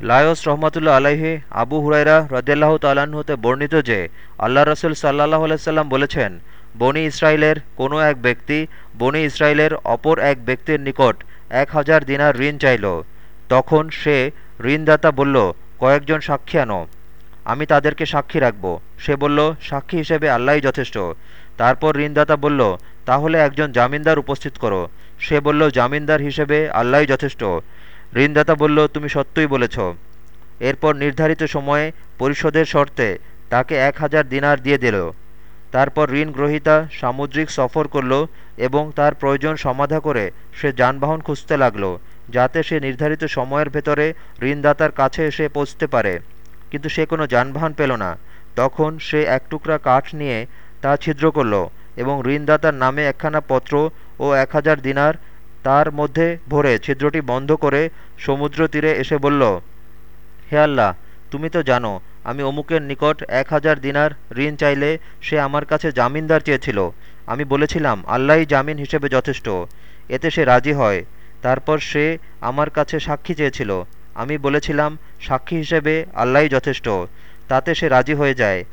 Lions রহমতুল্লা আলাহি আবু হুরাইরা রদিয়াল্লাহ তাল্লাহ্ন হতে বর্ণিত যে, আল্লাহ রসুল সাল্লাহ আলাইসাল্লাম বলেছেন, বনি ইসরায়েলের কোনো এক ব্যক্তি বনি ইসরায়েলের অপর এক ব্যক্তির নিকট এক হাজার দিনার ঋণ চাইল। তখন সে ঋণদাতা বলল, কয়েকজন সাক্ষী আনো। আমি তাদেরকে সাক্ষী রাখব। সে বলল, সাক্ষী হিসেবে আল্লাহই যথেষ্ট। তারপর ঋণদাতা বলল, তাহলে একজন জামিনদার উপস্থিত করো। সে বলল, জামিনদার হিসেবে আল্লাহই যথেষ্ট। ঋণদাতা বলল, তুমি সত্যই বলেছ। এরপর নির্ধারিত সময়ে পরিশোধের শর্তে তাকে এক হাজার দিনার দিয়ে দিল। তারপর ঋণ গ্রহীতা সামুদ্রিক সফর করল এবং তার প্রয়োজন সমাধা করে সে যানবাহন খুঁজতে লাগল, যাতে সে নির্ধারিত সময়ের ভেতরে ঋণদাতার কাছে এসে পৌঁছতে পারে। কিন্তু সে কোনো যানবাহন পেল না। তখন সে এক টুকরা কাঠ নিয়ে তা ছিদ্র করল এবং ঋণদাতার নামে একখানা পত্র ও এক হাজার দিনার তার মধ্যে ভরে ছিদ্রটি বন্ধ করে সমুদ্র তীরে এসে বলল, হে আল্লাহ, তুমি তো জানো, আমি অমুকের নিকট এক হাজার দিনার ঋণ চাইলে সে আমার কাছে জামিনদার চেয়েছিল। আমি বলেছিলাম, আল্লাহই জামিন হিসেবে যথেষ্ট। এতে সে রাজি হয়। তারপর সে আমার কাছে সাক্ষী চেয়েছিল। আমি বলেছিলাম, সাক্ষী হিসেবে আল্লাহই যথেষ্ট। তাতে সে রাজি হয়ে যায়।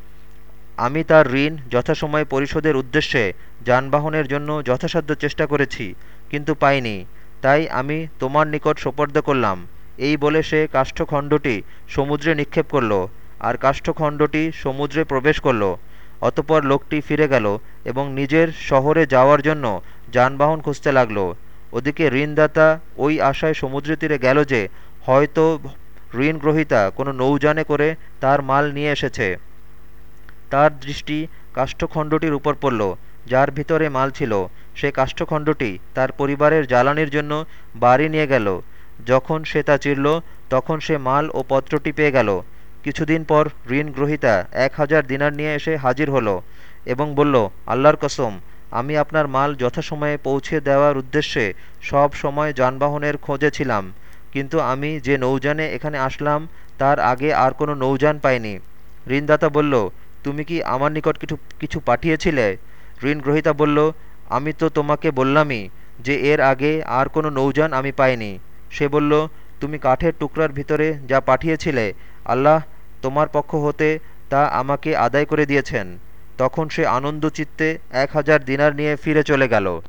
আমি তার ঋণ যথাসময়ে পরিশোধের উদ্দেশ্যে যানবাহনের জন্য যথাসাধ্য চেষ্টা করেছি। কিন্তু পাইনি। তাই আমি তোমার নিকট সোপর্দ করলাম। এই বলে সে কাষ্ঠখণ্ডটি সমুদ্রে নিক্ষেপ করল আর কাষ্ঠখণ্ডটি সমুদ্রে প্রবেশ করল। অতপর লোকটি ফিরে গেল এবং নিজের শহরে যাওয়ার জন্য যানবাহন খুঁজতে লাগল। ওদিকে ঋণদাতা ওই আশায় সমুদ্র তীরে গেল যে হয়তো ঋণ গ্রহিতা কোনো নৌযানে করে তার মাল নিয়ে এসেছে। তার দৃষ্টি কাষ্ঠখণ্ডটির উপর পড়ল। যার ভিতরে মাল ছিল, সে কাষ্ঠখণ্ডটি তার পরিবারের জ্বালানির জন্য বাড়ি নিয়ে গেল। যখন সে তা চিরল, তখন সে মাল ও পত্রটি পেয়ে গেল। কিছুদিন পর ঋণ গ্রহিতা এক হাজার দিনার নিয়ে এসে হাজির হলো এবং বলল, আল্লাহর কসম, আমি আপনার মাল যথাসময়ে পৌঁছে দেওয়ার উদ্দেশ্যে সব সময় যানবাহনের খোঁজে ছিলাম। কিন্তু আমি যে নৌযানে এখানে আসলাম, তার আগে আর কোনো নৌযান পাইনি। ঋণদাতা বলল, তুমি কি আমার নিকট কিছু কিছু পাঠিয়েছিলে? ঋণ গ্রহিতা বলল, আমি তো তোমাকে বললামই যে এর আগে আর কোনো নৌযান আমি পাইনি। সে বলল, তুমি কাঠের টুকরার ভিতরে যা পাঠিয়েছিলে, আল্লাহ তোমার পক্ষ হতে তা আমাকে আদায় করে দিয়েছেন। তখন সে আনন্দচিত্তে এক হাজার দিনার নিয়ে ফিরে চলে গেল।